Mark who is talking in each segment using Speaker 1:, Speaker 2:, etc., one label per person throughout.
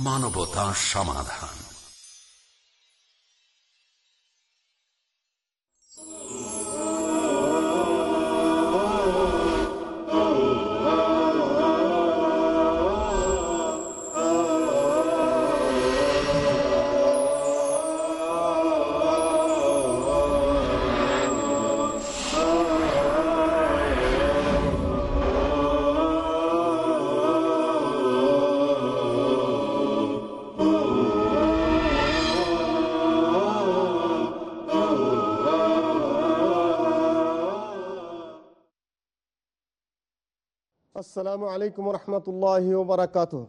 Speaker 1: মানবতা সমাধান
Speaker 2: السلام عليكم ورحمة الله وبركاته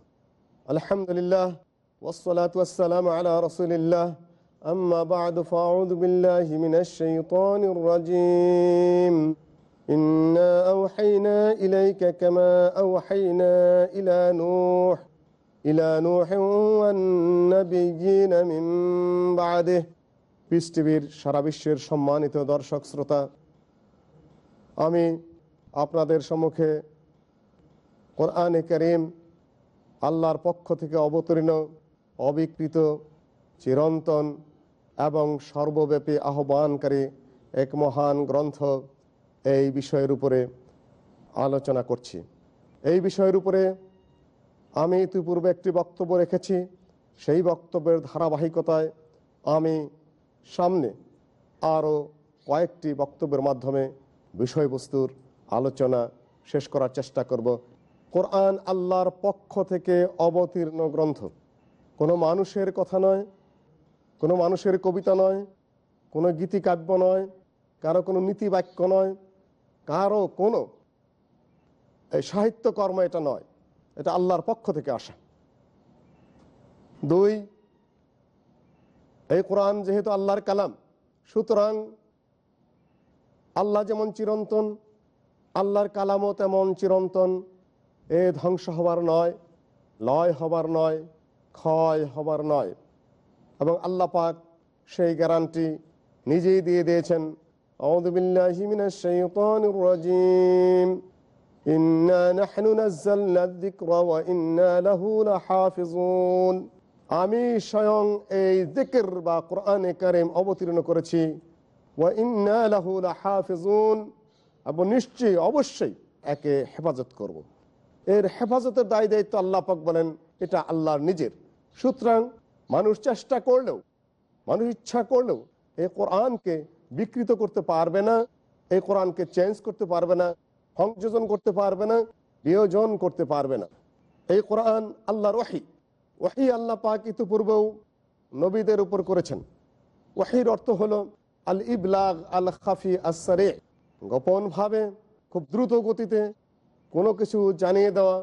Speaker 2: الحمد لله والصلاة والسلام على رسول الله أما بعد فأعوذ بالله من الشيطان الرجيم إنا أوحينا إليك كما أوحينا إلى نوح إلى نوح والنبيين من بعده পিস টিভির সারা বিশ্বের সম্মানিত দর্শক শ্রোতা আমি আপনাদের সম্মুখে কোরআনে করিম আল্লাহর পক্ষ থেকে অবতীর্ণ, অবিকৃত, চিরন্তন এবং সর্বব্যাপী আহ্বানকারী এক মহান গ্রন্থ এই বিষয়ের উপরে আলোচনা করছি। এই বিষয়ের উপরে আমি ইতিপূর্বে একটি বক্তব্য রেখেছি। সেই বক্তব্যের ধারাবাহিকতায় আমি সামনে আরও কয়েকটি বক্তব্যের মাধ্যমে বিষয়বস্তুর আলোচনা শেষ করার চেষ্টা করব। কোরআন আল্লাহর পক্ষ থেকে অবতীর্ণ গ্রন্থ। কোনো মানুষের কথা নয়, কোনো মানুষের কবিতা নয়, কোনো গীতিকাব্য নয়, কারও কোনো নীতিবাক্য নয়, কারও কোনো এই সাহিত্যকর্ম এটা নয়, এটা আল্লাহর পক্ষ থেকে আসা। দুই, এই কোরআন যেহেতু আল্লাহর কালাম, সুতরাং আল্লাহ যেমন চিরন্তন, আল্লাহর কালামও তেমন চিরন্তন এ ধ্বংস হবার নয়, লয় হবার নয়, ক্ষয় হবার নয়। এবং আল্লাহ পাক সেই গ্যারান্টি নিজেই দিয়ে দিয়েছেন। আমি স্বয়ং এই দিকের বা কোরআনে কারিম অবতীর্ণ করেছি। এবং নিশ্চয়ই অবশ্যই একে হেফাজত করব। এর হেফাজতের দায় দায়িত্ব আল্লাহ পাক বলেন, এটা আল্লাহর নিজের। সুতরাং মানুষ চেষ্টা করলেও, মানুষ ইচ্ছা করলেও এই কোরআনকে বিকৃত করতে পারবে না, এই কোরআনকে চেঞ্জ করতে পারবে না, সংযোজন করতে পারবে না, বিয়োজন করতে পারবে না। এই কোরআন আল্লাহর ওয়াহি ওয়াহি আল্লাহ পাক ইতিপূর্বেও নবীদের উপর করেছেন। ওয়াহির অর্থ হলো আল ইবলাগ আল খাফি আসারে গোপনভাবে খুব দ্রুত গতিতে কোনো কিছু জানিয়ে দেওয়া,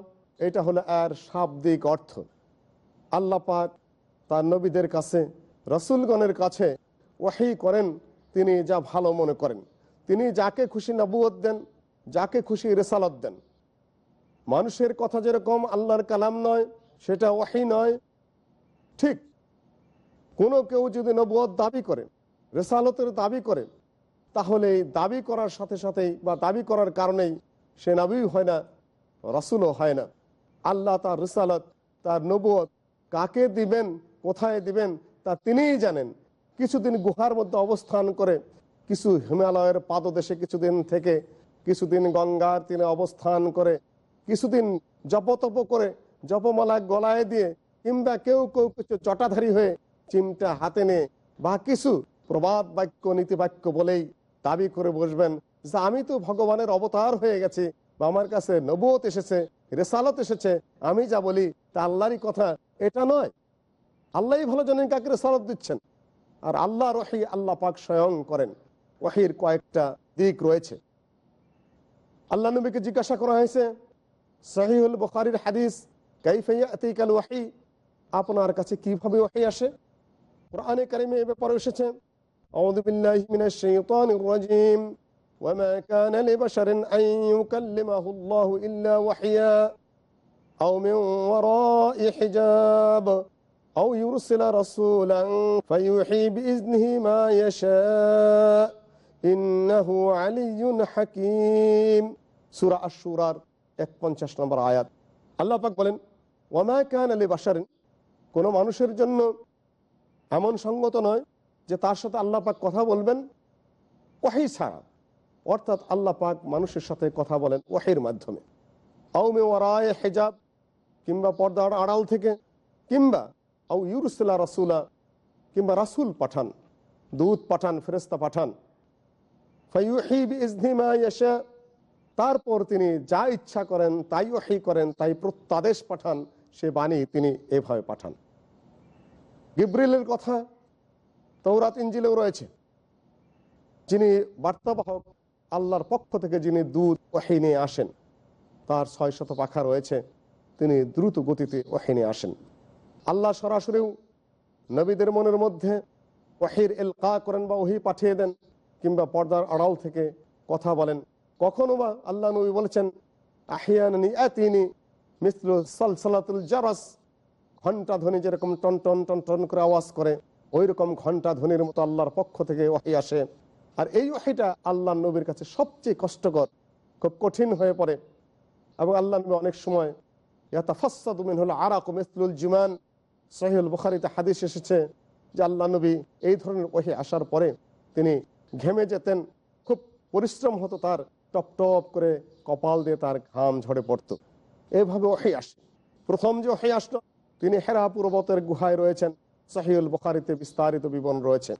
Speaker 2: এটা হলো আর শাব্দিক অর্থ। আল্লাহ পাক তার নবীদের কাছে, রসুলগণের কাছে ওয়াহি করেন, তিনি যা ভালো মনে করেন। তিনি যাকে খুশি নবুয়ত দেন, যাকে খুশি রেসালত দেন। মানুষের কথা যেরকম আল্লাহর কালাম নয়, সেটা ওয়াহি নয়। ঠিক কোনো কেউ যদি নবুয়ত দাবি করে, রেসালতের দাবি করে, তাহলে দাবি করার সাথে সাথেই বা দাবি করার কারণেই সে নাবিও হয় না, রসুলও হয় না। আল্লাহ তার রিসালত, তার নবুয়ত কাকে দিবেন, কোথায় দিবেন তা তিনিই জানেন। কিছুদিন গুহার মধ্যে অবস্থান করে, কিছু হিমালয়ের পাদদেশে কিছুদিন থেকে, কিছুদিন গঙ্গার তীরে অবস্থান করে, কিছুদিন জপতপ করে, জপমালা গলায় দিয়ে, কিংবা কেউ কেউ কিছু চটাধারী হয়ে চিমটা হাতে নিয়ে, বা কিছু প্রবাদ বাক্য নীতি বাক্য বলেই দাবি করে বসবেন যে আমি তো ভগবানের অবতার হয়ে গেছি বা আমার কাছে নবত এসেছে, রেসালত এসেছে, আমি যা বলি তা আল্লাহরই কথা, এটা নয়। আল্লাহ ভালো জানেন কাকে রেসালত দিচ্ছেন। আর আল্লাহ রহি, আল্লাহ পাক স্বয়ং করেন। ওয়াহির কয়েকটা দিক রয়েছে। আল্লাহ নবীকে জিজ্ঞাসা করা হয়েছে সহিউল বখারির হাদিস কাইফাইয়াতিকাল ওয়াহি আপনার কাছে কীভাবে ওয়াহি আসে? কোরআনে কারিমে এ ব্যাপারে এসেছে, আউযু وما كان لبشر أن يكلمه الله إلا وحيا أو من وراء حجاب أو يرسل رسولا فيوحي بإذنه ما يشاء إنه علي حكيم سورة الشورار এক পঞ্চাশ নম্বর আয়াত আল্লাহ পাক বলেন ওমা কান আলী বাসারিন কোনো মানুষের জন্য এমন সঙ্গত নয় যে তার সাথে আল্লাহ পাক কথা বলবেন ওয়াহি ছাড়া অর্থাৎ আল্লাহ পাক মানুষের সাথে কথা বলেন ওয়াহির মাধ্যমে। আউমে ওয়ারায় হেজাব, কিংবা পর্দার আড়াল থেকে, কিংবা আউ ইউরুসুল্লাহ রাসুলা, কিংবা রাসুল পাঠান দুধ পাঠান ফেরেস্তা পাঠান। তারপর তিনি যা ইচ্ছা করেন তাই ওহি করেন, তাই প্রত্যাদেশ পাঠান, সে বাণী তিনি এভাবে পাঠান। গিব্রিলের কথা তৌরাত ইঞ্জিলেও রয়েছে। যিনি বার্তাবাহক আল্লাহর পক্ষ থেকে যিনি দুধ ওহি নিয়ে আসেন, তার ছয় শত পাখা রয়েছে, তিনি দ্রুত গতিতে ওহি নিয়ে আসেন। আল্লাহ সরাসরিও নবীদের মনের মধ্যে ওহির এলকা করেন বা ওহি পাঠিয়ে দেন, কিংবা পর্দার আড়াল থেকে কথা বলেন। কখনো বা আল্লাহ নবী বলেছেন, আহিয়ানি আতিনি সালসালাতুল জারাস। ঘণ্টা ধ্বনি যেরকম টন টন টন টন করে আওয়াজ করে ওই রকম ঘণ্টা ধ্বনির মতো আল্লাহর পক্ষ থেকে ওয়াহি আসে। আর এই ওয়াহিটা আল্লাহ নবীর কাছে সবচেয়ে কষ্টকর, খুব কঠিন হয়ে পড়ে। এবং আল্লাহ নবী অনেক সময় ইয়াতাফাসাদুমিন হলো আরাক মিসলুল জুমান সহিউল বুখারিতে হাদিস এসেছে যে আল্লাহ নবী এই ধরনের ওহি আসার পরে তিনি ঘেমে যেতেন, খুব পরিশ্রম হতো তার, টপ টপ করে কপাল দিয়ে তার ঘাম ঝরে পড়তো। এভাবে ওহি আসে। প্রথম যে ওহি আসলো, তিনি হেরা পর্বতের গুহায় রয়েছেন সাহিউল বুখারিতে বিস্তারিত বিবরণ রয়েছে।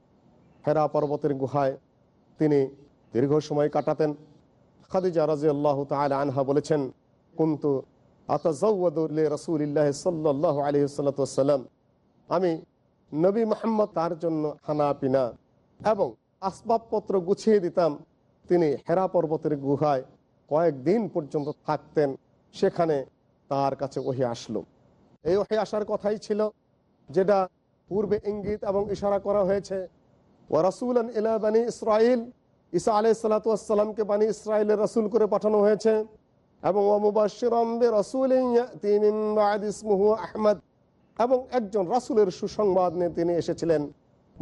Speaker 2: হেরা পর্বতের গুহায় তিনি দীর্ঘ সময় কাটাতেন। খাদিজা রাজি আল্লাহ আনহা বলেছেন, কুন্তু রসুলিল্লাহ সাল্লাহ আলহিসাল্লাম আমি নবী মোহাম্মদ তার জন্য খানা পিনা এবং আসবাবপত্র গুছিয়ে দিতাম। তিনি হেরা পর্বতের গুহায় কয়েকদিন পর্যন্ত থাকতেন, সেখানে তার কাছে ওহি আসলো। এই ওহি আসার কথাই ছিল, যেটা পূর্বে ইঙ্গিত এবং ইশারা করা হয়েছে ও রাসুলান ইলা বানী ইসরাইল ঈসা আলাই সালাতামকে বানী ইসরায়েলের রাসুল করে পাঠানো হয়েছে। এবং আহমদ। এবং একজন রাসুলের সুসংবাদ নিয়ে তিনি এসেছিলেন।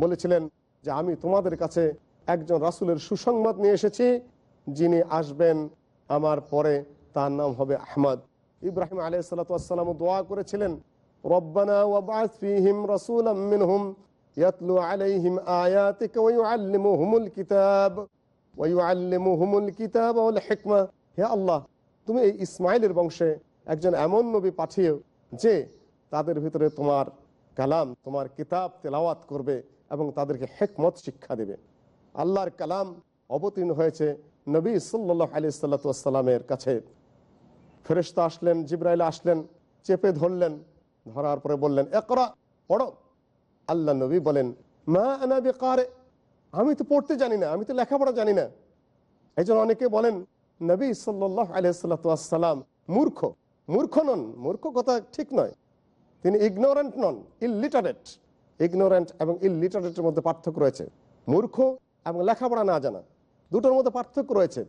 Speaker 2: বলেছিলেন যে আমি তোমাদের কাছে একজন রাসুলের সুসংবাদ নিয়ে এসেছি, যিনি আসবেন আমার পরে, তার নাম হবে আহমদ। ইব্রাহিম আলাই সালাতাম দোয়া করেছিলেন, রব্বানা ওয়াবাস ফিহিম রাসূলাম মিনহুম ইয়াতলু আলাইহিম আয়াতিকা ওয়া ইউআল্লিমুহুমুল কিতাব ওয়া ইউআল্লিমুহুমুল কিতাব ওয়াল হিকমা হে আল্লাহ, তুমি এই ইসমাইলের বংশে একজন এমন নবী পাঠিয়ে যে তাদের ভিতরে তোমার কালাম, তোমার কিতাব তেলাওয়াত করবে এবং তাদেরকে হেকমত শিক্ষা দেবে। আল্লাহর কালাম অবতীর্ণ হয়েছে নবী সাল্লাহ আলি সাল্লাতামের কাছে। ফেরেস্তা আসলেন, জিব্রাইল আসলেন, চেপে ধরলেন, ধরার পরে বললেন, একরা, পড়ো। আল্লাহ নবী বলেন, মা আনাবি কারে আমি তো পড়তে জানি না, আমি তো লেখাপড়া জানি না। এই অনেকে বলেন, নবী সাল্লাহ আলহাতাম মূর্খ মূর্খ নন, মূর্খ কথা ঠিক নয়। তিনি ইগনোরেন্ট নন ইললিটারেট ইগনোরেন্ট এবং ইললিটারেটের মধ্যে পার্থক্য রয়েছে। মূর্খ এবং লেখাপড়া না জানা, দুটোর মধ্যে পার্থক্য রয়েছে।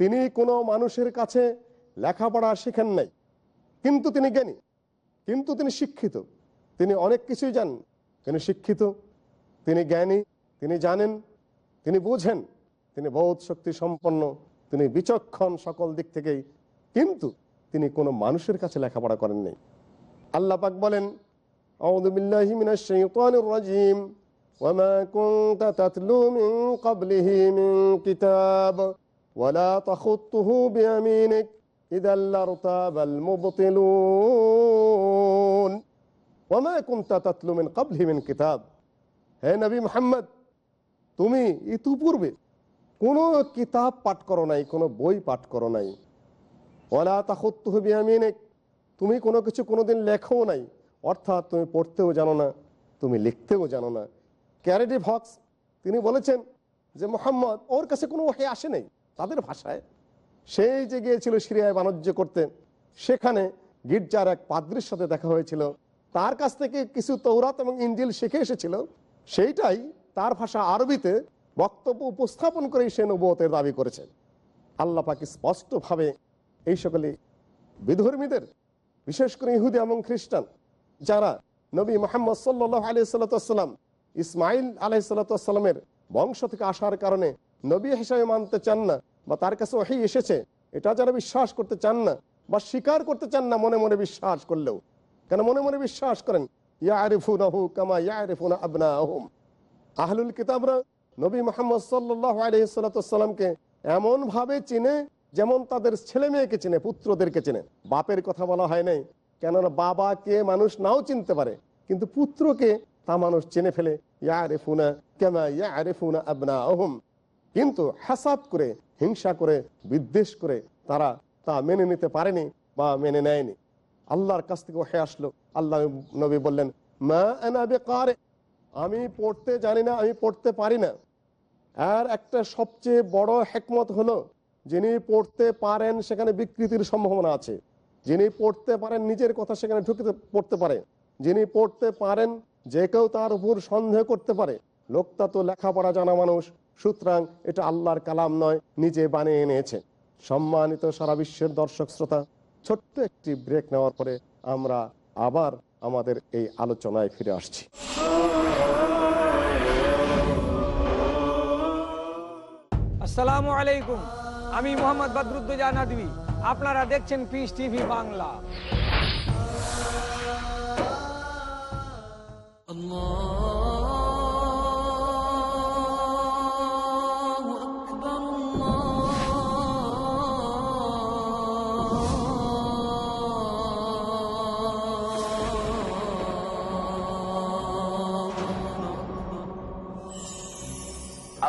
Speaker 2: তিনি কোনো মানুষের কাছে লেখাপড়া শিখেন নাই। কিন্তু তিনি জ্ঞানী, কিন্তু তিনি শিক্ষিত। তিনি অনেক কিছুই জানেন তিনি শিক্ষিত তিনি জ্ঞানী তিনি জানেন তিনি বুঝেন তিনি বোধ শক্তি সম্পন্ন তিনি বিচক্ষণ সকল দিক থেকেই কিন্তু তিনি কোনো মানুষের কাছে লেখাপড়া করেননি আল্লাহ পাক বলেন أعوذ بالله من الشيطان الرجيم وما كنت تتلو من قبله من كتاب ولا تخطه بيمينك إذا لارتاب المبطلون কিতাব। হে তুমি ইতুপূর্বে কোনো কিতাব পাঠ করো নাই, কোনো বই পাঠ করো নাই। হবি আমি তুমি কোনো কিছু কোনোদিন লেখো নাই। অর্থাৎ তুমি পড়তেও জানো না, তুমি লিখতেও জানো না। ক্যারেডি ভক্স, তিনি বলেছেন যে মোহাম্মদ, ওর কাছে কোনো ওহে আসে নাই, তাদের ভাষায়। সেই যে গিয়েছিল সিরিয়ায় বাণিজ্য করতে, সেখানে গির্জার এক পাদ্রির সাথে দেখা হয়েছিল। তার কাছ থেকে কিছু তৌরাত এবং ইঞ্জিল শিখে এসেছিল। সেইটাই তার ভাষা আরবিতে বক্তব্য উপস্থাপন করেই সে নবতের দাবি করেছে। আল্লাহ পাকি স্পষ্টভাবে এই সকলে বিধর্মীদের, বিশেষ করে ইহুদি এবং খ্রিস্টান, যারা নবী মোহাম্মদ সাল্লাহ আলি সাল্লাম ইসমাইল আলাহ সাল্লামের বংশ থেকে আসার কারণে নবী হিসাবে মানতে চান না বা তার কাছে ওহি এসেছে, এটা যারা বিশ্বাস করতে চান না বা স্বীকার করতে চান না, মনে মনে বিশ্বাস করলেও কেন মনে মনে বিশ্বাস করেন? আবনা আহলুল কিতাবরা নবী মোহাম্মদ সাল্লাহ আলহিসাল্লামকে এমনভাবে চিনে যেমন তাদের ছেলে মেয়েকে চেনে, পুত্রদেরকে চেনে। বাপের কথা বলা হয় নাই, কেননা বাবাকে মানুষ নাও চিনতে পারে, কিন্তু পুত্রকে তা মানুষ চেনে ফেলে কেমা আহম কিন্তু হাসাদ করে, হিংসা করে, বিদ্বেষ করে তারা তা মেনে নিতে পারেনি বা মেনে নেয়নি। আল্লাহর কাছ থেকে ওহে আসলো। আল্লাহ নবী বললেন, মা আনা বেকারে, আমি পড়তে জানি না, আমি পড়তে পারি না। আর একটা সবচেয়ে বড় হেকমত হলো, যিনি পড়তে পারেন সেখানে বিকৃতির সম্ভাবনা আছে। যিনি পড়তে পারেন, নিজের কথা সেখানে ঢুকিতে, পড়তে পারে। যিনি পড়তে পারেন, যে কেউ তার উপর সন্দেহ করতে পারে। লোকটা তো লেখাপড়া জানা মানুষ, সুতরাং এটা আল্লাহর কালাম নয়, নিজে বানিয়ে এনেছে। সম্মানিত সারা বিশ্বের দর্শক, শ্রোতা ছোট্ট একটি ব্রেক নেওয়ার পরে আমরা আবার আমাদের এই আলোচনায় ফিরে আসছি।
Speaker 3: আসসালামু আলাইকুম। আমি মোহাম্মদ বদরুদ্দোজা নদী আপনারা দেখছেন পিস টিভি বাংলা।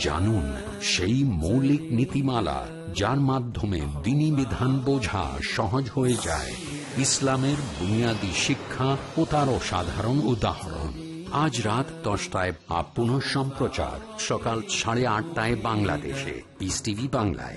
Speaker 1: জানুন সেই মৌলিক নীতিমালা যার মাধ্যমে দিনী বিধান বোঝা সহজ হয়ে যায়। ইসলামের বুনিয়াদী শিক্ষা ও তার সাধারণ উদাহরণ। আজ রাত দশটায় আপ সম্প্রচার। সকাল সাড়ে আটটায় বাংলাদেশে। পিস টিভি বাংলায়।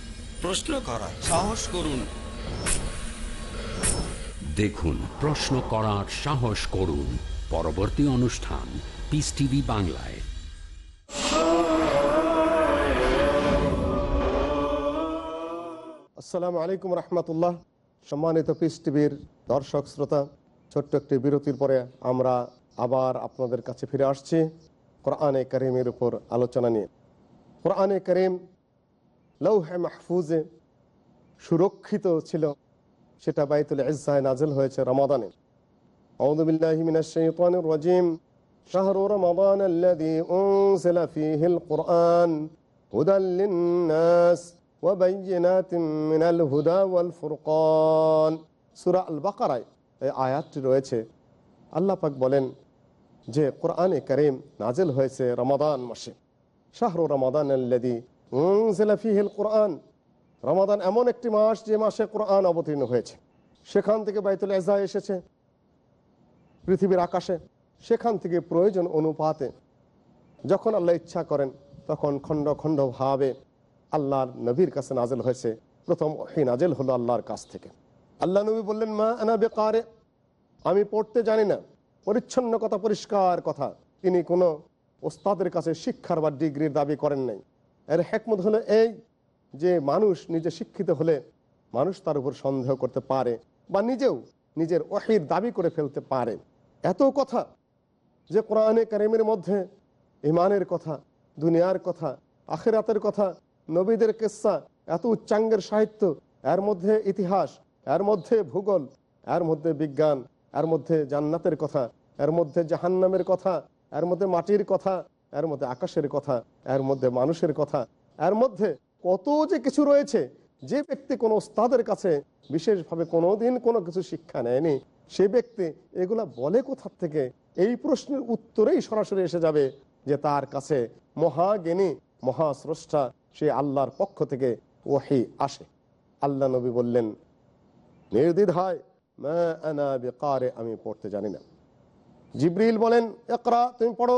Speaker 4: প্রশ্ন করার সাহস করুন।
Speaker 1: দেখুন প্রশ্ন করার সাহস করুন। পরবর্তী অনুষ্ঠান পিস টিভি বাংলায়।
Speaker 2: আসসালামু আলাইকুম রহমতুল্লাহ। সম্মানিত পিস টিভির দর্শক শ্রোতা ছোট্ট একটি বিরতির পরে আমরা আবার আপনাদের কাছে ফিরে আসছি। কোরআনে করিমের উপর আলোচনা নিয়ে। কোরআনে করিম লৌহে মাহফুজে সুরক্ষিত ছিল সেটা বাইতুল ইজ্জায় নাজেল হয়েছে রমাদানে أعوذ بالله من الشيطان الرجيم شهر رمضان الذي أنزل فيه القرآن هدى للناس وبينات من الهدى والفرقان سورة البقرة এই আয়াতটি রয়েছে আল্লাহ পাক বলেন যে কোরআনে করিম নাজেল হয়েছে রমাদান মাসে শাহরু রমাদান আল্লাদি কোরআন। রমাদান এমন একটি মাস যে মাসে কোরআন অবতীর্ণ হয়েছে। সেখান থেকে বাইতুল এজা এসেছে পৃথিবীর আকাশে। সেখান থেকে প্রয়োজন অনুপাতে যখন আল্লাহ ইচ্ছা করেন, তখন খণ্ড খণ্ড ভাবে আল্লাহর নবীর কাছে নাজেল হয়েছে। প্রথম ওহি নাজেল হলো আল্লাহর কাছ থেকে। আল্লাহ নবী বললেন, মা আনা বেকারে? আমি পড়তে জানি না। পরিচ্ছন্ন কথা, পরিষ্কার কথা। তিনি কোনো ওস্তাদের কাছে শিক্ষার বা ডিগ্রির দাবি করেন নাই। এর হেকমত হলো এই যে মানুষ নিজে শিক্ষিত হলে মানুষ তার উপর সন্দেহ করতে পারে বা নিজেও নিজের ওহির দাবি করে ফেলতে পারে। এত কথা যে কোরআনে কারিমের মধ্যে ইমানের কথা, দুনিয়ার কথা, আখেরাতের কথা, নবীদের কেসা এত উচ্চাঙ্গের সাহিত্য, এর মধ্যে ইতিহাস, এর মধ্যে ভূগোল, এর মধ্যে বিজ্ঞান, এর মধ্যে জান্নাতের কথা, এর মধ্যে জাহান্নামের কথা, এর মধ্যে মাটির কথা এর মধ্যে আকাশের কথা, এর মধ্যে মানুষের কথা, এর মধ্যে কত যে কিছু রয়েছে, যে ব্যক্তি কোনো ওস্তাদের কাছে বিশেষভাবে কোনোদিন কোনো কিছু শিক্ষা নেয়নি, সে ব্যক্তি এগুলা বলে কোথার থেকে? এই প্রশ্নের উত্তরেই সরাসরি এসে যাবে যে তার কাছে মহাজ্ঞানী, মহাস্রষ্টা, সে আল্লাহর পক্ষ থেকে ওহি আসে। আল্লাহ নবী বললেন বেকারে আমি পড়তে জানি না। জিব্রিল বলেন একরা তুমি পড়ো।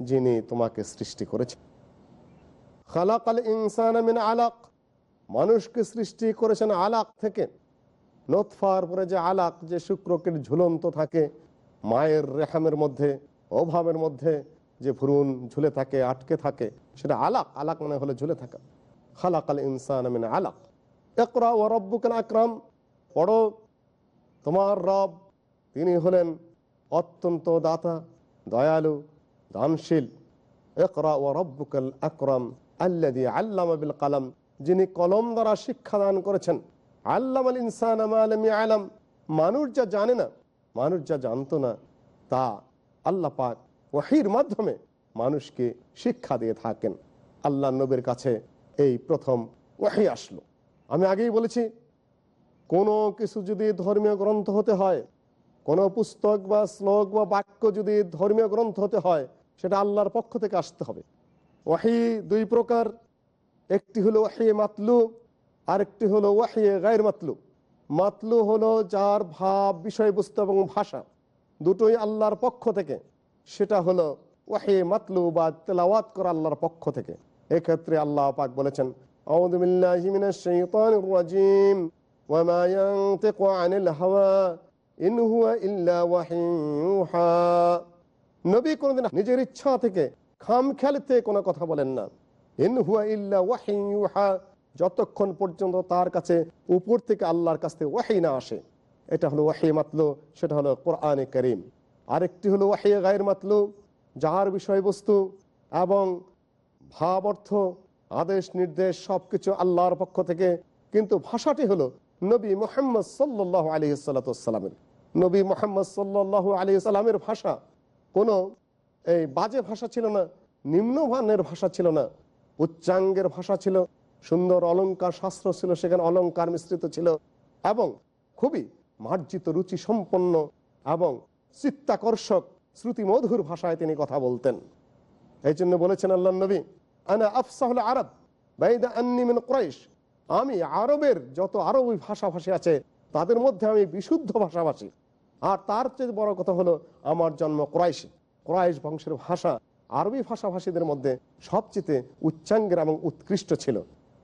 Speaker 2: যিনি তোমাকে সৃষ্টি করেছেন খালাক আল ইনসান আলাক। মানুষকে সৃষ্টি করেছেন আলাক থেকে। নোৎফার পরে যে আলাক, যে শুক্রকের ঝুলন্ত থাকে, মায়ের রেহামের মধ্যে, অভাবের মধ্যে যে ভ্রূণ ঝুলে থাকে, আটকে থাকে, সেটা আলাক। আলাক মানে হলে ঝুলে থাকা। খালাক আল ইনসান মিন আলাক। একরা ও রব্বুকাল আকরাম। পড়ো, তোমার রব, তিনি হলেন অত্যন্ত দাতা, দয়ালু দানশীল একরা ও রব্বুকাল আকরাম আল্লাদি আল্লাম বিল কালাম, যিনি কলম দ্বারা শিক্ষাদান করেছেন। আল্লাম আল ইনসান আলমী আলাম মানুষ যা জানে না, মানুষ যা জানতো না, তা আল্লাহ পাক ওহির মাধ্যমে মানুষকে শিক্ষা দিয়ে থাকেন। আল্লাহ নবীর কাছে এই প্রথম ওয়াহি আসলো। আমি আগেই বলেছি, কোনো কিছু যদি ধর্মীয় গ্রন্থ হতে হয়, কোনো পুস্তক বা শ্লোক বা বাক্য যদি ধর্মীয় গ্রন্থ হতে হয় সেটা আল্লাহর পক্ষ থেকে আসতে হবে। ওয়াহি দুই প্রকার, একটি হলো ওয়াহি মাতলু আর একটি হলো ওয়াহি গায়ের মাতলু মাতলু হলো যার ভাব, বিষয়বস্তু এবং ভাষা দুটোই আল্লাহর পক্ষ থেকে। সেটা হলো ওয়াহে মাতলু বা তেলাওয়াত করা আল্লাহর পক্ষ থেকে। এক্ষেত্রে আল্লাহ পাক বলেছেন আমাদের নবী কোনদিন নিজের ইচ্ছা থেকে খাম খেলতে কোনো কথা বলেন না। ইন হুয়া ইল্লা ওয়াহি ইউহা, যতক্ষণ পর্যন্ত তার কাছে উপর থেকে আল্লাহর কাছ থেকে ওয়াহি না আসে। এটা হলো ওয়াহি মাতলু, সেটা হলো কোরআনে করিম। আরেকটি হলো ওয়াহি গায়ের মাতলু, যার বিষয়বস্তু এবং ভাব অর্থ, আদেশ, নির্দেশ সবকিছু আল্লাহর পক্ষ থেকে, কিন্তু ভাষাটি হলো নবী মোহাম্মদ সাল্লাহ আলী নবী মোহাম্মদ সাল্লাহ আলী সাল্লামের ভাষা কোনো এই বাজে ভাষা ছিল না, নিম্নমানের ভাষা ছিল না, উচ্চাঙ্গের ভাষা ছিল, সুন্দর অলঙ্কার শাস্ত্র ছিল, সেখানে অলঙ্কার মিশ্রিত ছিল এবং খুবই মার্জিত রুচি সম্পন্ন এবং চিত্তাকর্ষক শ্রুতি মধুর ভাষায় তিনি কথা বলতেন। এই জন্য বলেছেন আল্লাহ নবী, আনা আফসাহুল আরব, বাইদা আন্নিমিন ক্রাইশ। আমি আরবের যত আরবি ভাষাভাষী আছে, তাদের মধ্যে আমি বিশুদ্ধ ভাষাভাষী। আর তার চেয়ে বড় কথা হলো আমার জন্ম ক্রাইশে। ক্রাইশ বংশের ভাষা আরবি ভাষাভাষীদের মধ্যে সবচেয়ে উচ্চাঙ্গের এবং উৎকৃষ্ট ছিল।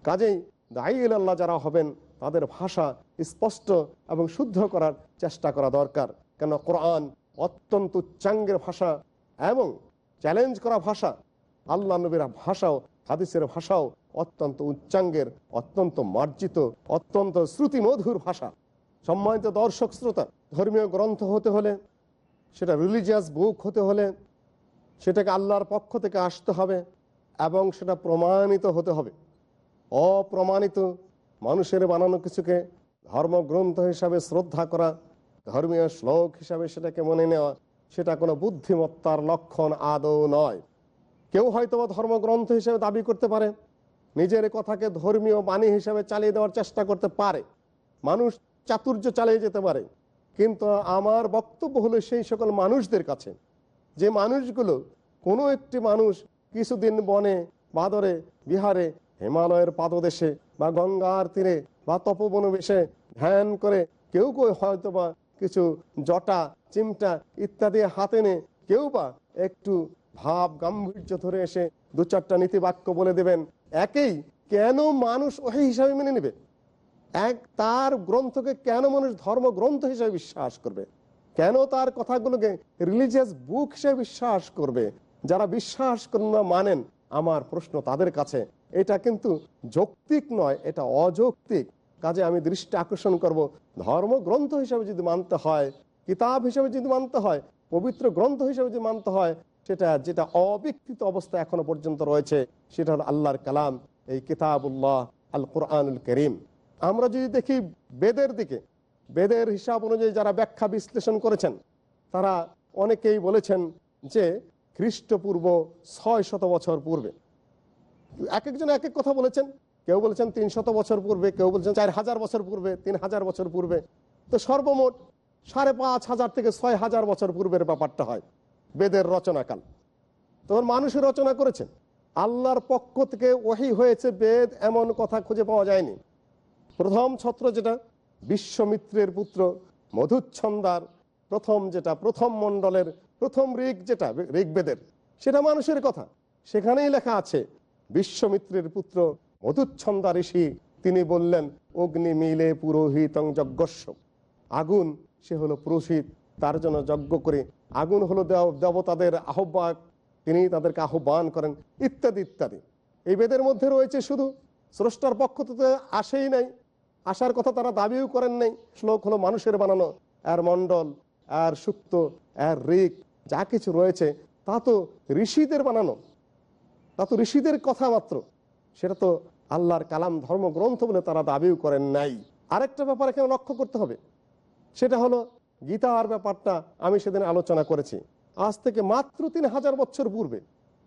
Speaker 2: কাজেই দায়ী আল্লাহ যারা হবেন, তাদের ভাষা স্পষ্ট এবং শুদ্ধ করার চেষ্টা করা দরকার। কেন কোরআন অত্যন্ত উচ্চাঙ্গের ভাষা এবং চ্যালেঞ্জ করা ভাষা। আল্লাহ নবীর ভাষাও, হাদিসের ভাষাও অত্যন্ত উচ্চাঙ্গের, অত্যন্ত মার্জিত, অত্যন্ত শ্রুতিমধুর ভাষা। সম্মানিত দর্শক শ্রোতা, ধর্মীয় গ্রন্থ হতে হলে, সেটা রিলিজিয়াস বুক হতে হলে, সেটাকে আল্লাহর পক্ষ থেকে আসতে হবে এবং সেটা প্রমাণিত হতে হবে। অপ্রমাণিত মানুষের বানানো কিছুকে ধর্মগ্রন্থ হিসাবে শ্রদ্ধা করা, ধর্মীয় শ্লোক হিসাবে সেটাকে মনে নেওয়া, সেটা কোনো বুদ্ধিমত্তার লক্ষণ আদৌ নয়। কেউ হয়তো বা ধর্মগ্রন্থ হিসেবে দাবি করতে পারে, নিজের কথাকে ধর্মীয় বাণী হিসেবে চালিয়ে দেওয়ার চেষ্টা করতে পারে। মানুষ চাতুর্য চালিয়ে যেতে পারে। কিন্তু আমার বক্তব্য হলো সেই সকল মানুষদের কাছে। যে মানুষগুলো কোনো একটি মানুষ কিছুদিন বনে বাদরে বিহারে হিমালয়ের পাদদেশে বা গঙ্গার তীরে বা তপবনবেশে ধ্যান করে কেউ কেউ হয়তো বা কিছু জটা, চিমটা ইত্যাদি হাতে নে কেউ বা একটু ভাব গাম্ভীর্য ধরে এসে দু চারটা নীতি বাক্য বলে দেবেন। একেই কেন মানুষ ওই হিসাবে মেনে নেবে? এক তার গ্রন্থকে কেন মানুষ ধর্মগ্রন্থ হিসাবে বিশ্বাস করবে? কেন তার কথাগুলোকে রিলিজিয়াস বুক হিসেবে বিশ্বাস করবে? যারা বিশ্বাস করেন না মানেন, আমার প্রশ্ন তাদের কাছে, এটা কিন্তু যৌক্তিক নয়, এটা অযৌক্তিক। কাজে আমি দৃষ্টি আকর্ষণ করব, ধর্মগ্রন্থ হিসেবে যদি মানতে হয়, কিতাব হিসেবে যদি মানতে হয়, পবিত্র গ্রন্থ হিসেবে যদি মানতে হয়, সেটা যেটা অবিকৃত অবস্থা এখনও পর্যন্ত রয়েছে, সেটা হলো আল্লাহর কালাম, এই কিতাবুল্লাহ আল কোরআনুল করিম। আমরা যদি দেখি বেদের দিকে, বেদের হিসাব অনুযায়ী যারা ব্যাখ্যা বিশ্লেষণ করেছেন, তারা অনেকেই বলেছেন যে খ্রিস্টপূর্ব ছয় শত বছর পূর্বে। এক একজন এক এক কথা বলেছেন, কেউ বলেছেন তিন শত বছর পূর্বে, কেউ বলেছেন চার হাজার বছর পূর্বে, তিন হাজার বছর পূর্বে। তো সর্বমোট সাড়ে পাঁচ হাজার থেকে ছয় হাজার বছর পূর্বের ব্যাপারটা হয় বেদের রচনাকাল। তখন মানুষের রচনা করেছেন। আল্লাহর পক্ষ থেকে ওহি হয়েছে বেদ, এমন কথা খুঁজে পাওয়া যায়নি। প্রথম ছত্র যেটা, বিশ্বমিত্রের পুত্র মধুচ্ছন্দার প্রথম যেটা, প্রথম মণ্ডলের প্রথম ঋগ যেটা, ঋগ্বেদের, সেটা মানুষের কথা। সেখানেই লেখা আছে, বিশ্বমিত্রের পুত্র মধুচ্ছন্দা ঋষি, তিনি বললেন, অগ্নি মিলে পুরোহিতং যজ্ঞস্ব আগুন, সে হলো পুরোহিত, তার জন্য যজ্ঞ করে আগুন হলো দেব- দেবতাদের আহ্বায়ক। তিনি তাদেরকে আহ্বান করেন, ইত্যাদি ইত্যাদি। এই বেদের মধ্যে রয়েছে শুধু স্রষ্টার পক্ষ থেকে আসেই নাই। আসার কথা তারা দাবিও করেন নাই। শ্লোক হলো মানুষের বানানো। আর মণ্ডল আর সুক্ত আর ঋক, যা কিছু রয়েছে, তা তো ঋষিদের বানানো। তা তো ঋষিদের কথা মাত্র। সেটা তো আল্লাহর কালাম ধর্মগ্রন্থ বলে তারা দাবিও করেন নাই। আরেকটা ব্যাপার এখানে লক্ষ্য করতে হবে। সেটা হলো, গীতার ব্যাপারটা আমি সেদিন আলোচনা করেছি। আজ থেকে মাত্র তিন হাজার বছর পূর্বে,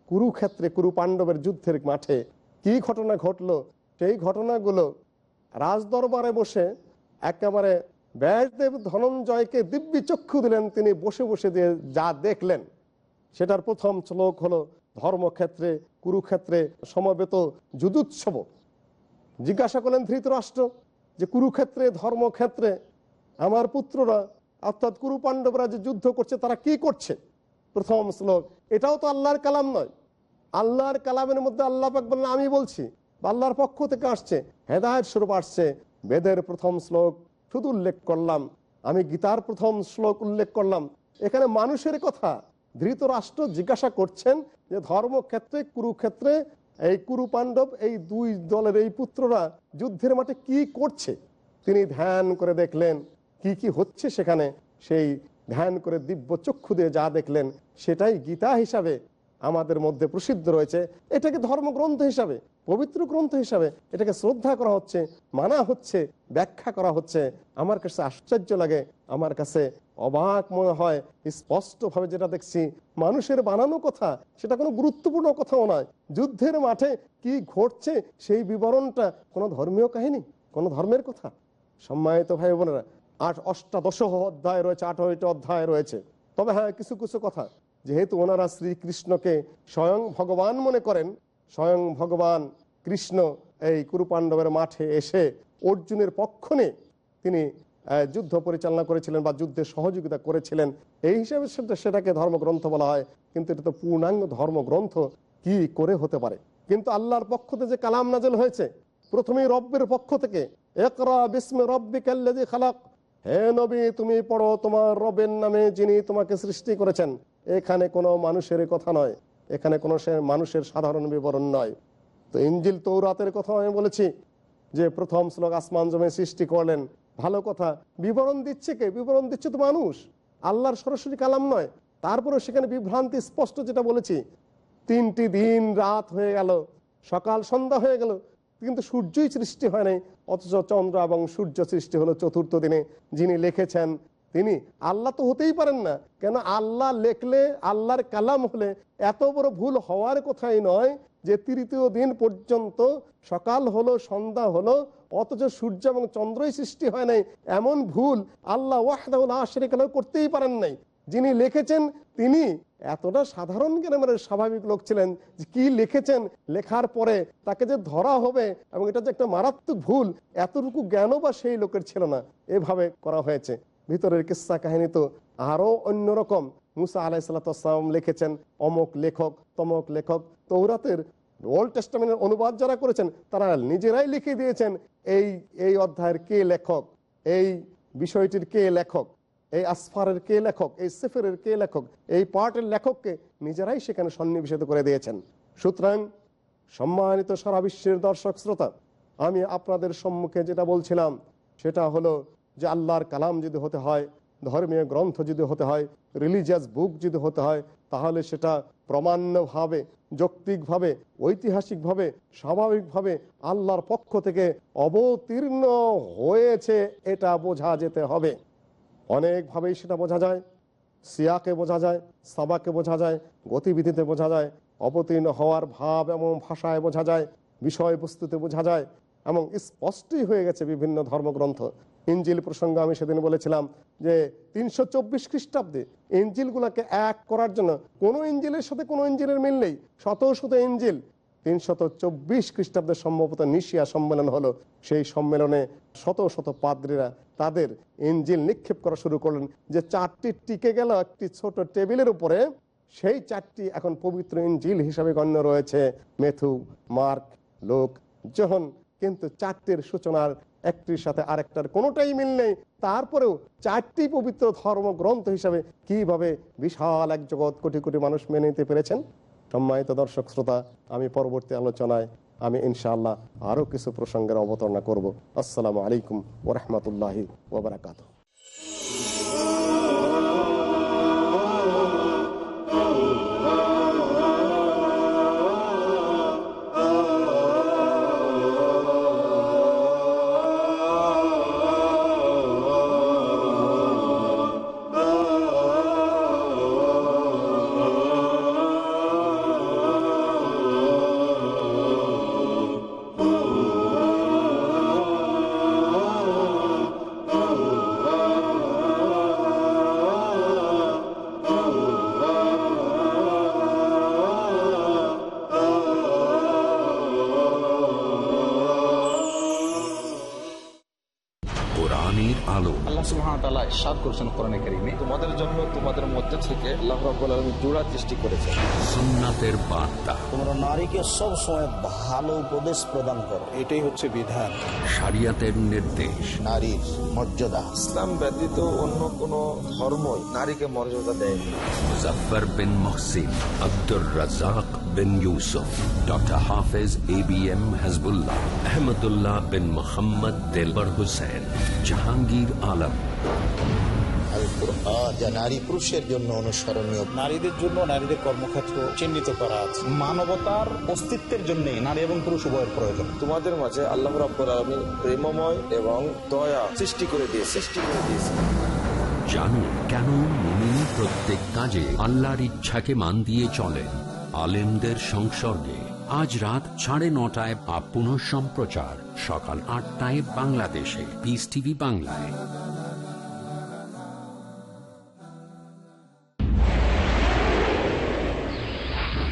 Speaker 2: কুরুক্ষেত্রে কুরু পাণ্ডবের যুদ্ধের মাঠে কি ঘটনা ঘটলো? সেই ঘটনাগুলো রাজদরবারে বসে একেবারে ব্যাসদেব ধনঞ্জয়কে দিব্যি চক্ষু দিলেন, তিনি বসে বসে দিয়ে যা দেখলেন। সেটার প্রথম শ্লোক হলো, ধর্মক্ষেত্রে, কুরুক্ষেত্রে সমবেত যুদুৎসব। জিজ্ঞাসা করলেন ধৃতরাষ্ট্র, যে কুরুক্ষেত্রে, ধর্মক্ষেত্রে আমার পুত্ররা, অর্থাৎ কুরু পাণ্ডবরা যে যুদ্ধ করছে, তারা কি করছে? প্রথম শ্লোক, এটাও তো আল্লাহর কালাম নয়। আল্লাহর কালামের মধ্যে আল্লাহ পাক বললেন, আমি বলছি বা আল্লাহর পক্ষ থেকে আসছে, হেদায়ত স্বরূপ আসছে। বেদের প্রথম শ্লোক, শুধু উল্লেখ করলাম। আমি গীতার প্রথম শ্লোক উল্লেখ করলাম। এখানে মানুষের কথা। ধৃত রাষ্ট্র জিজ্ঞাসা করছেন যে, ধর্মক্ষেত্রে, কুরুক্ষেত্রে এই কুরু পাণ্ডব, এই দুই দলের এই পুত্ররা যুদ্ধের মাঠে কি করছে? তিনি ধ্যান করে দেখলেন, কি কি হচ্ছে সেখানে? সেই ধ্যান করে দিব্য চক্ষু দিয়ে যা দেখলেন, সেটাই গীতা হিসাবে আমাদের মধ্যে প্রসিদ্ধ রয়েছে। এটাকে ধর্মগ্রন্থ হিসাবে পবিত্র গ্রন্থ হিসাবে এটাকে শ্রদ্ধা করা হচ্ছে, মানা হচ্ছে, ব্যাখ্যা করা হচ্ছে। আমার কাছে আশ্চর্য লাগে, আমার কাছে অবাক মনে হয়, স্পষ্টভাবে যেটা দেখছি, মানুষের বানানো কথা, সেটা কোনো গুরুত্বপূর্ণ কথাও নয়। যুদ্ধের মাঠে কি ঘটছে সেই বিবরণটা কোনো ধর্মীয় কাহিনী, কোনো ধর্মের কথা? সম্মানিত ভাই বোনেরা, আট অষ্টাদশ অধ্যায় রয়েছে, আঠারোটা অধ্যায় রয়েছে। তবে হ্যাঁ কিছু কিছু কথা। যেহেতু ওনারা শ্রীকৃষ্ণকে স্বয়ং ভগবান মনে করেন স্বয়ং ভগবান কৃষ্ণ এই কুরুপাণ্ডবের মাঠে এসে অর্জুনের পক্ষ নিয়ে তিনি যুদ্ধ পরিচালনা করেছিলেন বা যুদ্ধে সহযোগিতা করেছিলেন। এই হিসাবে সেটাকে ধর্মগ্রন্থ বলা হয়। কিন্তু এটা তো পূর্ণাঙ্গ ধর্মগ্রন্থ, কি করে হতে পারে? কিন্তু আল্লাহর পক্ষ থেকে যে কালাম নাজেল হয়েছে, প্রথমেই রব্বের পক্ষ থেকে একরা বিস্মে রব্বি কাল্লাদি খালাক। হে নবী, তুমি পড়ো তোমার রবের নামে যিনি তোমাকে সৃষ্টি করেছেন। এখানে কোনো মানুষের কথা নয়। এখানে কোনো সে মানুষের সাধারণ বিবরণ নয়। তো ইঞ্জিল তৌরাতের কথা আমি বলেছি যে প্রথম শ্লোক, আসমান জমে সৃষ্টি করলেন। ভালো কথা। বিবরণ দিচ্ছে কে? বিবরণ দিচ্ছে তো মানুষ। আল্লাহর সরাসরি কালাম নয়। তারপরে সেখানে বিভ্রান্তি স্পষ্ট যেটা বলেছি। তিনটি দিন রাত হয়ে গেল, সকাল সন্ধ্যা হয়ে গেল, কিন্তু সূর্যই সৃষ্টি হয় নাই। অথচ চন্দ্র এবং সূর্য সৃষ্টি হলো চতুর্থ দিনে। যিনি লিখেছেন তিনি আল্লাহ তো হতেই পারেন না। কেন আল্লাহ লেখলে, আল্লাহর কালাম হলে এত বড় ভুল হওয়ার কথাই নয় যে তৃতীয় দিন পর্যন্ত সকাল হলো, সন্ধ্যা হলো, অথচ সূর্য এবং চন্দ্রই সৃষ্টি হয় নাই। এমন ভুল আল্লাহ ওয়াহদাউল করতেই পারেন নাই। যিনি লিখেছেন, তিনি এতটা সাধারণ জ্ঞানের স্বাভাবিক লোক ছিলেন যে কি লিখেছেন লেখার পরে তাকে যে ধরা হবে এবং এটা যে একটা মারাত্মক ভুল, এতটুকু জ্ঞানও বা সেই লোকের ছিল না। এভাবে করা হয়েছে। ভিতরের কিস্সা কাহিনী তো আরও অন্যরকম মুসা আলাইসালাম লিখেছেন, অমক লেখক, তমক লেখক। তৌরাতের ওল্ড টেস্টামেন্টের অনুবাদ যারা করেছেন, তারা নিজেরাই লিখে দিয়েছেন, এই এই অধ্যায়ের কে লেখক, এই বিষয়টির কে লেখক, এই আসফারের কে লেখক, এই সেফেরের কে লেখক, এই পার্টের লেখককে নিজেরাই সেখানে সন্নিবেশিত করে দিয়েছেন। সুতরাং সম্মানিত সারা বিশ্বের দর্শক শ্রোতা, আমি আপনাদের সম্মুখে যেটা বলছিলাম, সেটা হলো যে আল্লাহর কালাম যদি হতে হয়, ধর্মীয় গ্রন্থ যদি হতে হয় রিলিজিয়াস বুক যদি হতে হয়, তাহলে সেটা প্রমাণ্যভাবে, যৌক্তিকভাবে, ঐতিহাসিকভাবে, স্বাভাবিকভাবে আল্লাহর পক্ষ থেকে অবতীর্ণ হয়েছে, এটা বোঝা যেতে হবে। অনেকভাবেই সেটা বোঝা যায়, সিয়াকে বোঝা যায়, সাবাকে বোঝা যায়, গতিবিধিতে বোঝা যায়, অবতীর্ণ হওয়ার ভাব এবং ভাষায় বোঝা যায়, বিষয়বস্তুতে বোঝা যায়, এবং স্পষ্টই হয়ে গেছে বিভিন্ন ধর্মগ্রন্থ। ইঞ্জিল প্রসঙ্গে আমি সেদিন বলেছিলাম যে তিনশো চব্বিশ খ্রিস্টাব্দে ইঞ্জিলগুলোকে এক করার জন্য কোনো ইঞ্জিলের সাথে কোনো ইঞ্জিলের মিল নেই, শত শত ইঞ্জিল। তিনশত চব্বিশ খ্রিস্টাব্দে সম্ভবত নিশিয়া সম্মেলন হলো। সেই সম্মেলনে শত শত পাদ্রীরা তাদের ইঞ্জিল নিক্ষেপ করা শুরু করলেন যে চারটি টিকে গেল একটি ছোট টেবিলের উপরে। সেই চারটি এখন পবিত্র ইঞ্জিল হিসাবে গণ্য রয়েছে। মেথু, মার্ক, লোক যখন কিন্তু চারটির সূচনার একটির সাথে আরেকটার কোনোটাই মিল নেই। তারপরেও চারটি পবিত্র ধর্মগ্রন্থ হিসাবে কীভাবে বিশাল এক জগৎ কোটি কোটি মানুষ মেনে নিতে পেরেছেন? সম্মানিত দর্শক শ্রোতা, আমি পরবর্তী আলোচনায় আমি ইনশাআল্লাহ আরও কিছু প্রসঙ্গের অবতারণা করব। আসসালামু আলাইকুম ওরহমতুল্লাহি ওবরাকাত
Speaker 5: করেছেন কোরআনে কারীমে। তোমাদের জন্য তোমাদের মধ্যে থেকে আল্লাহ রাব্বুল আলামিন জোড়া সৃষ্টি করেছেন।
Speaker 1: সুন্নাতের বার্তা।
Speaker 6: তোমরা নারীকে সবসময় ভালো উপদেশ প্রদান করো।
Speaker 5: এটাই হচ্ছে বিধান।
Speaker 1: শরিয়াতের নির্দেশ।
Speaker 6: নারীর মর্যাদা।
Speaker 5: ইসলাম ব্যতীত অন্য কোন ধর্মই নারীকে মর্যাদা
Speaker 1: Muzaffar bin Mohsin Abdur Razzak bin Yusuf doctor Hafez A B M Hasbullah Ahmadullah bin Mohammad Delwar Hossain Jahangir Alam.
Speaker 6: আল কুরআন যা নারী পুরুষের জন্য অনুসরণীয়।
Speaker 7: নারীদের জন্য নারীদের কর্মক্ষেত্র চিহ্নিত করা আছে। মানবতার অস্তিত্বের জন্য নারী এবং পুরুষ উভয়ের প্রয়োজন।
Speaker 5: তোমাদের মাঝে আল্লাহ রাব্বুল আলামিন প্রেমময় এবং দয়া সৃষ্টি করে দিয়ে সৃষ্টি করে দিয়েছে।
Speaker 1: জানুন কেন মুমিন প্রত্যেক কাজে আল্লাহর ইচ্ছাকে মান দিয়ে চলেন? আলেমদের সংসর্গে আজ রাত সাড়ে নটায় বা পুনঃ সম্প্রচার সকাল আটটায় বাংলাদেশে। পিস টিভি বাংলায়।